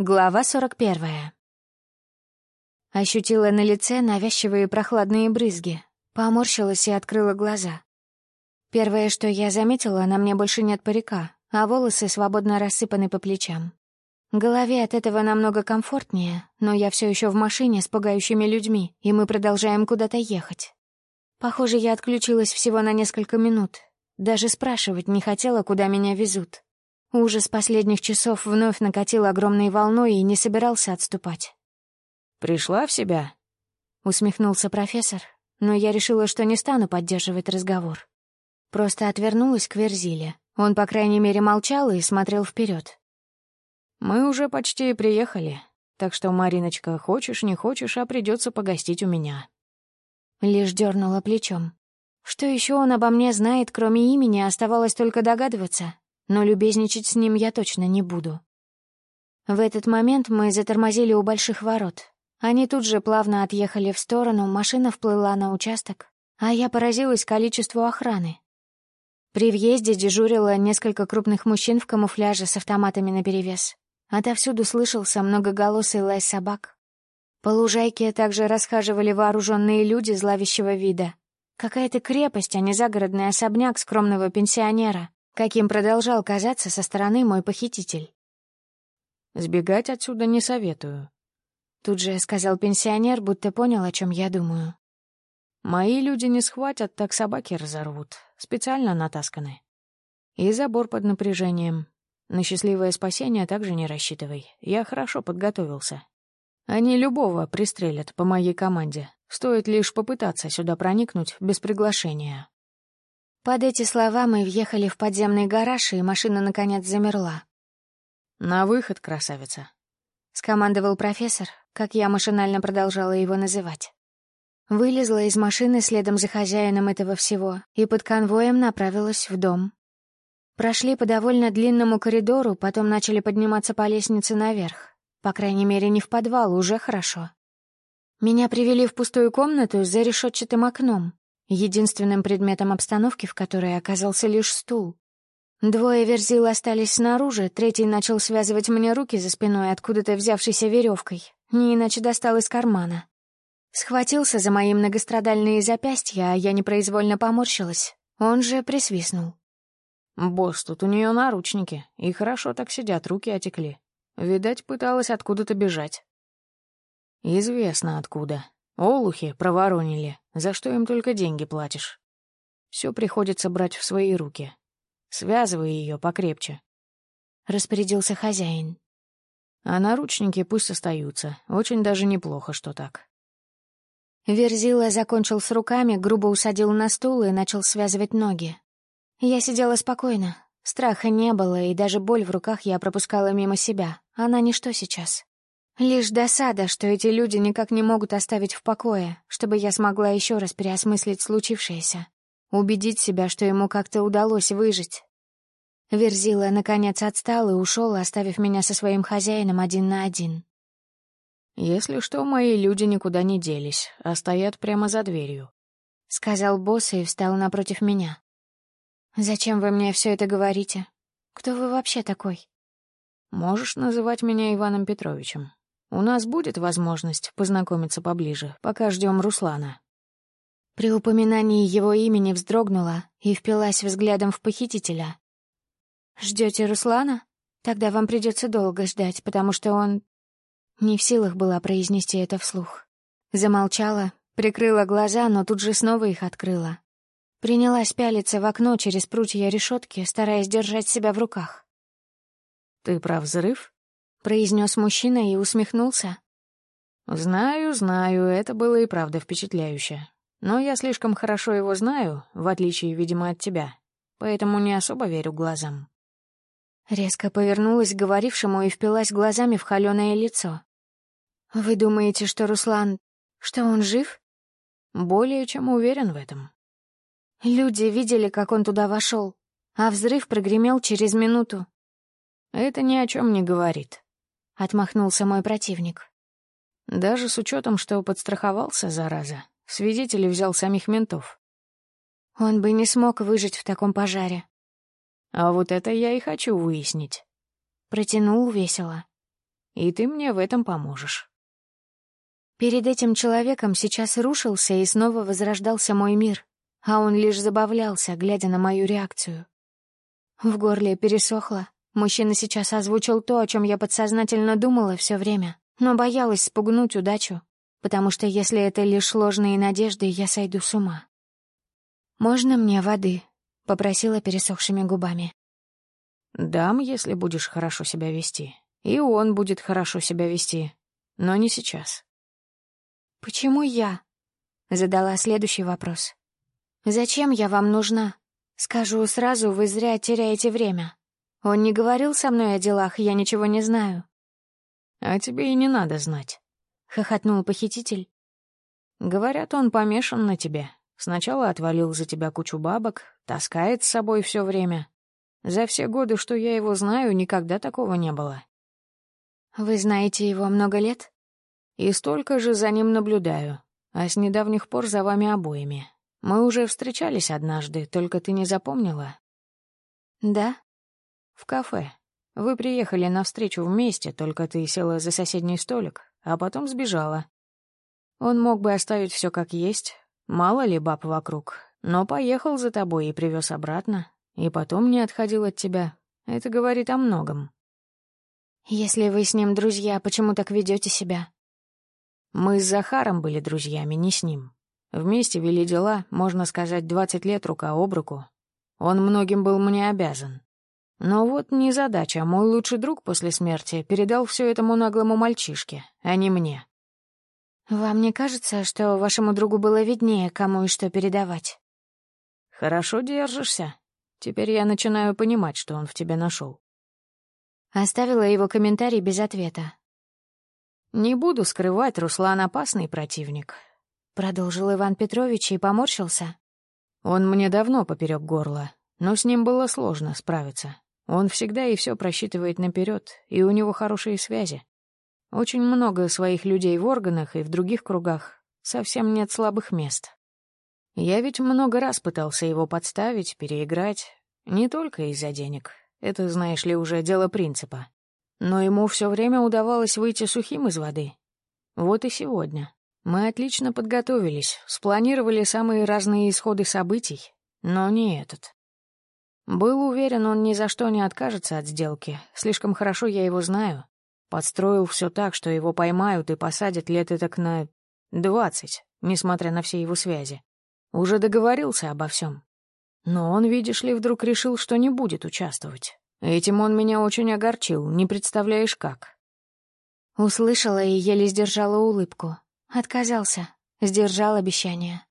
Глава 41. Ощутила на лице навязчивые прохладные брызги, поморщилась и открыла глаза. Первое, что я заметила, на мне больше нет парика, а волосы свободно рассыпаны по плечам. Голове от этого намного комфортнее, но я все еще в машине с пугающими людьми, и мы продолжаем куда-то ехать. Похоже, я отключилась всего на несколько минут. Даже спрашивать не хотела, куда меня везут. Ужас последних часов вновь накатил огромной волной и не собирался отступать. «Пришла в себя?» — усмехнулся профессор, но я решила, что не стану поддерживать разговор. Просто отвернулась к Верзиле. Он, по крайней мере, молчал и смотрел вперед. «Мы уже почти приехали, так что, Мариночка, хочешь, не хочешь, а придется погостить у меня». Лишь дернула плечом. Что еще он обо мне знает, кроме имени, оставалось только догадываться, но любезничать с ним я точно не буду. В этот момент мы затормозили у больших ворот. Они тут же плавно отъехали в сторону, машина вплыла на участок, а я поразилась количеству охраны. При въезде дежурило несколько крупных мужчин в камуфляже с автоматами наперевес. Отовсюду слышался многоголосый лай собак. По лужайке также расхаживали вооруженные люди зловещего вида. Какая-то крепость, а не загородный особняк скромного пенсионера каким продолжал казаться со стороны мой похититель. «Сбегать отсюда не советую», — тут же сказал пенсионер, будто понял, о чем я думаю. «Мои люди не схватят, так собаки разорвут, специально натасканы. И забор под напряжением. На счастливое спасение также не рассчитывай, я хорошо подготовился. Они любого пристрелят по моей команде, стоит лишь попытаться сюда проникнуть без приглашения». Под эти слова мы въехали в подземный гараж, и машина, наконец, замерла. «На выход, красавица», — скомандовал профессор, как я машинально продолжала его называть. Вылезла из машины следом за хозяином этого всего и под конвоем направилась в дом. Прошли по довольно длинному коридору, потом начали подниматься по лестнице наверх. По крайней мере, не в подвал, уже хорошо. Меня привели в пустую комнату за решетчатым окном, единственным предметом обстановки в которой оказался лишь стул. Двое верзил остались снаружи, третий начал связывать мне руки за спиной откуда-то взявшейся веревкой, не иначе достал из кармана. Схватился за мои многострадальные запястья, а я непроизвольно поморщилась. Он же присвистнул. «Босс, тут у нее наручники, и хорошо так сидят, руки отекли. Видать, пыталась откуда-то бежать». «Известно откуда», Олухи проворонили, за что им только деньги платишь. Все приходится брать в свои руки. Связывай ее покрепче. Распорядился хозяин. А наручники пусть остаются. Очень даже неплохо, что так. Верзила закончил с руками, грубо усадил на стул и начал связывать ноги. Я сидела спокойно. Страха не было, и даже боль в руках я пропускала мимо себя. Она ничто сейчас. Лишь досада, что эти люди никак не могут оставить в покое, чтобы я смогла еще раз переосмыслить случившееся, убедить себя, что ему как-то удалось выжить. Верзила, наконец, отстал и ушел, оставив меня со своим хозяином один на один. «Если что, мои люди никуда не делись, а стоят прямо за дверью», — сказал босс и встал напротив меня. «Зачем вы мне все это говорите? Кто вы вообще такой?» «Можешь называть меня Иваном Петровичем. У нас будет возможность познакомиться поближе, пока ждем Руслана». При упоминании его имени вздрогнула и впилась взглядом в похитителя. Ждете Руслана? Тогда вам придется долго ждать, потому что он...» Не в силах была произнести это вслух. Замолчала, прикрыла глаза, но тут же снова их открыла. Принялась пялиться в окно через прутья решетки, стараясь держать себя в руках. «Ты про взрыв?» — произнес мужчина и усмехнулся. «Знаю, знаю, это было и правда впечатляюще. Но я слишком хорошо его знаю, в отличие, видимо, от тебя, поэтому не особо верю глазам». Резко повернулась к говорившему и впилась глазами в холёное лицо. «Вы думаете, что Руслан... что он жив?» «Более чем уверен в этом». Люди видели, как он туда вошел, а взрыв прогремел через минуту. «Это ни о чем не говорит», — отмахнулся мой противник. «Даже с учетом, что подстраховался, зараза, свидетелей взял самих ментов». «Он бы не смог выжить в таком пожаре». «А вот это я и хочу выяснить». Протянул весело. и ты мне в этом поможешь. Перед этим человеком сейчас рушился и снова возрождался мой мир, а он лишь забавлялся, глядя на мою реакцию. В горле пересохло. Мужчина сейчас озвучил то, о чем я подсознательно думала все время, но боялась спугнуть удачу, потому что если это лишь ложные надежды, я сойду с ума. «Можно мне воды?» — попросила пересохшими губами. «Дам, если будешь хорошо себя вести. И он будет хорошо себя вести. Но не сейчас». «Почему я?» — задала следующий вопрос. «Зачем я вам нужна? Скажу сразу, вы зря теряете время. Он не говорил со мной о делах, я ничего не знаю». «А тебе и не надо знать», — хохотнул похититель. «Говорят, он помешан на тебе. Сначала отвалил за тебя кучу бабок, таскает с собой все время. За все годы, что я его знаю, никогда такого не было». «Вы знаете его много лет?» «И столько же за ним наблюдаю, а с недавних пор за вами обоими. Мы уже встречались однажды, только ты не запомнила?» «Да?» «В кафе. Вы приехали на встречу вместе, только ты села за соседний столик, а потом сбежала. Он мог бы оставить все как есть, мало ли баб вокруг, но поехал за тобой и привез обратно, и потом не отходил от тебя. Это говорит о многом». «Если вы с ним друзья, почему так ведете себя?» «Мы с Захаром были друзьями, не с ним. Вместе вели дела, можно сказать, двадцать лет рука об руку. Он многим был мне обязан. Но вот не задача, мой лучший друг после смерти передал все этому наглому мальчишке, а не мне. «Вам не кажется, что вашему другу было виднее, кому и что передавать?» «Хорошо держишься. Теперь я начинаю понимать, что он в тебе нашел. Оставила его комментарий без ответа. «Не буду скрывать, Руслан опасный противник», — продолжил Иван Петрович и поморщился. «Он мне давно поперек горла, но с ним было сложно справиться. Он всегда и все просчитывает наперед, и у него хорошие связи. Очень много своих людей в органах и в других кругах. Совсем нет слабых мест. Я ведь много раз пытался его подставить, переиграть. Не только из-за денег. Это, знаешь ли, уже дело принципа. Но ему все время удавалось выйти сухим из воды. Вот и сегодня. Мы отлично подготовились, спланировали самые разные исходы событий, но не этот. Был уверен, он ни за что не откажется от сделки. Слишком хорошо я его знаю. Подстроил все так, что его поймают и посадят лет так на двадцать, несмотря на все его связи. Уже договорился обо всем. Но он, видишь ли, вдруг решил, что не будет участвовать. Этим он меня очень огорчил, не представляешь как. Услышала и еле сдержала улыбку. Отказался, сдержал обещание.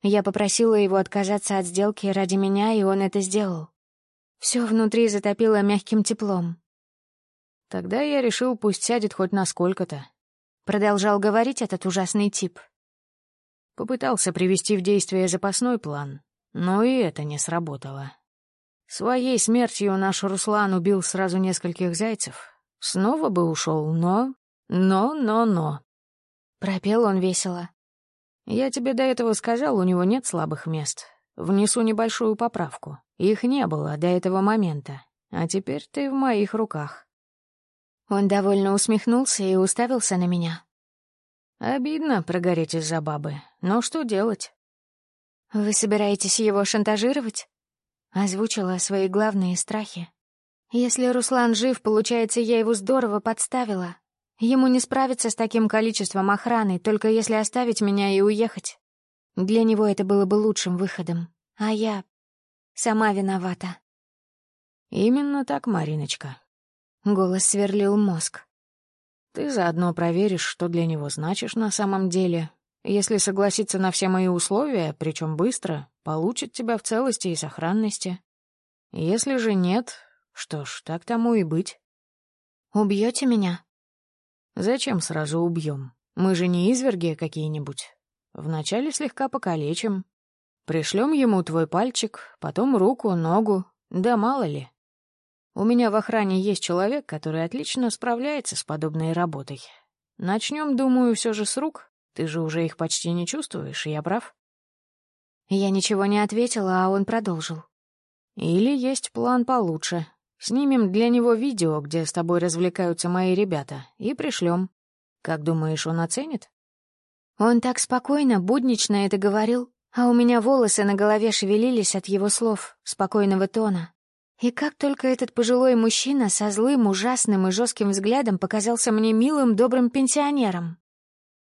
Я попросила его отказаться от сделки ради меня, и он это сделал. Все внутри затопило мягким теплом. Тогда я решил, пусть сядет хоть на сколько-то. Продолжал говорить этот ужасный тип. Попытался привести в действие запасной план, но и это не сработало. Своей смертью наш Руслан убил сразу нескольких зайцев. Снова бы ушел, но... Но, но, но. Пропел он весело. Я тебе до этого сказал, у него нет слабых мест. Внесу небольшую поправку. Их не было до этого момента, а теперь ты в моих руках». Он довольно усмехнулся и уставился на меня. «Обидно прогореть из-за бабы, но что делать?» «Вы собираетесь его шантажировать?» Озвучила свои главные страхи. «Если Руслан жив, получается, я его здорово подставила. Ему не справиться с таким количеством охраны, только если оставить меня и уехать. Для него это было бы лучшим выходом. А я сама виновата. Именно так, Мариночка. Голос сверлил мозг. Ты заодно проверишь, что для него значишь на самом деле. Если согласится на все мои условия, причем быстро, получит тебя в целости и сохранности. Если же нет, что ж, так тому и быть. Убьете меня? Зачем сразу убьем? Мы же не изверги какие-нибудь. Вначале слегка покалечим. Пришлем ему твой пальчик, потом руку, ногу, да мало ли. У меня в охране есть человек, который отлично справляется с подобной работой. Начнем, думаю, все же с рук. Ты же уже их почти не чувствуешь, я прав? Я ничего не ответила, а он продолжил. Или есть план получше. Снимем для него видео, где с тобой развлекаются мои ребята, и пришлем. Как думаешь, он оценит?» Он так спокойно, буднично это говорил, а у меня волосы на голове шевелились от его слов, спокойного тона. И как только этот пожилой мужчина со злым, ужасным и жестким взглядом показался мне милым, добрым пенсионером.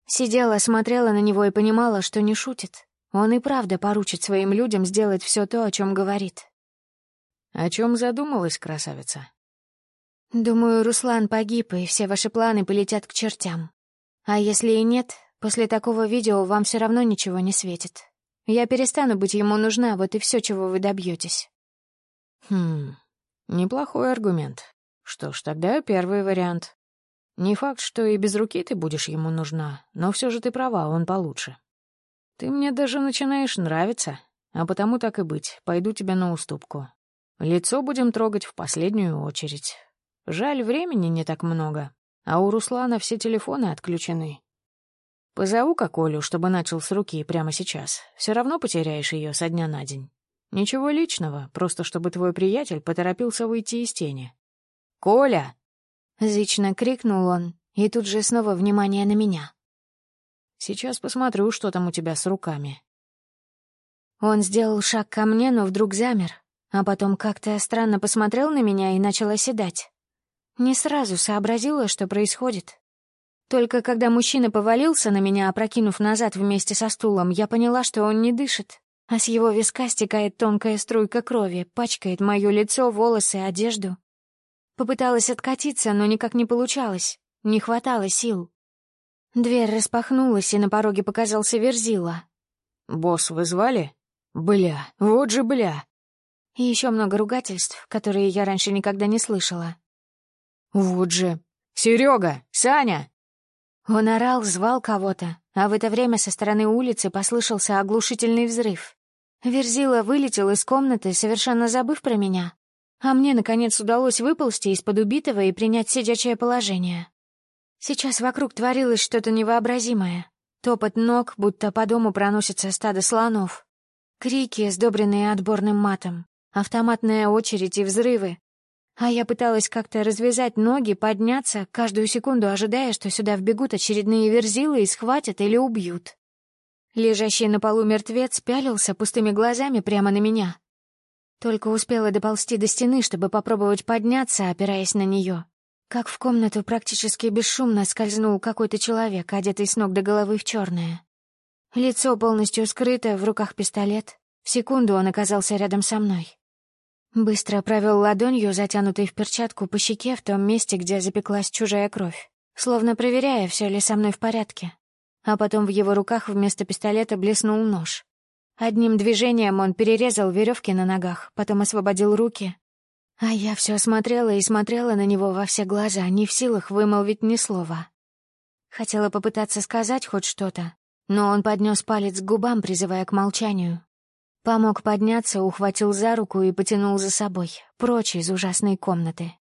Сидела, смотрела на него и понимала, что не шутит. Он и правда поручит своим людям сделать все то, о чем говорит. «О чем задумалась, красавица?» «Думаю, Руслан погиб, и все ваши планы полетят к чертям. А если и нет, после такого видео вам все равно ничего не светит. Я перестану быть ему нужна, вот и все, чего вы добьетесь. Хм, неплохой аргумент. Что ж, тогда первый вариант. Не факт, что и без руки ты будешь ему нужна, но все же ты права, он получше. Ты мне даже начинаешь нравиться, а потому так и быть, пойду тебе на уступку. Лицо будем трогать в последнюю очередь. Жаль, времени не так много, а у Руслана все телефоны отключены. Позову-ка Колю, чтобы начал с руки прямо сейчас. Все равно потеряешь ее со дня на день. Ничего личного, просто чтобы твой приятель поторопился выйти из тени. «Коля!» — зычно крикнул он, и тут же снова внимание на меня. «Сейчас посмотрю, что там у тебя с руками». Он сделал шаг ко мне, но вдруг замер, а потом как-то странно посмотрел на меня и начал оседать. Не сразу сообразила, что происходит. Только когда мужчина повалился на меня, опрокинув назад вместе со стулом, я поняла, что он не дышит а с его виска стекает тонкая струйка крови, пачкает мое лицо, волосы, одежду. Попыталась откатиться, но никак не получалось, не хватало сил. Дверь распахнулась, и на пороге показался Верзила. «Босс вызвали? Бля, вот же бля!» И еще много ругательств, которые я раньше никогда не слышала. «Вот же! Серега! Саня!» Он орал, звал кого-то, а в это время со стороны улицы послышался оглушительный взрыв. Верзила вылетел из комнаты, совершенно забыв про меня. А мне, наконец, удалось выползти из-под убитого и принять сидячее положение. Сейчас вокруг творилось что-то невообразимое. Топот ног, будто по дому проносится стадо слонов. Крики, сдобренные отборным матом. Автоматная очередь и взрывы. А я пыталась как-то развязать ноги, подняться, каждую секунду ожидая, что сюда вбегут очередные верзилы и схватят или убьют. Лежащий на полу мертвец пялился пустыми глазами прямо на меня. Только успела доползти до стены, чтобы попробовать подняться, опираясь на нее. Как в комнату практически бесшумно скользнул какой-то человек, одетый с ног до головы в черное. Лицо полностью скрыто, в руках пистолет. В секунду он оказался рядом со мной. Быстро провел ладонью, затянутой в перчатку, по щеке в том месте, где запеклась чужая кровь, словно проверяя, все ли со мной в порядке. А потом в его руках вместо пистолета блеснул нож. Одним движением он перерезал веревки на ногах, потом освободил руки. А я все смотрела и смотрела на него во все глаза, не в силах вымолвить ни слова. Хотела попытаться сказать хоть что-то, но он поднес палец к губам, призывая к молчанию. Помог подняться, ухватил за руку и потянул за собой, прочь из ужасной комнаты.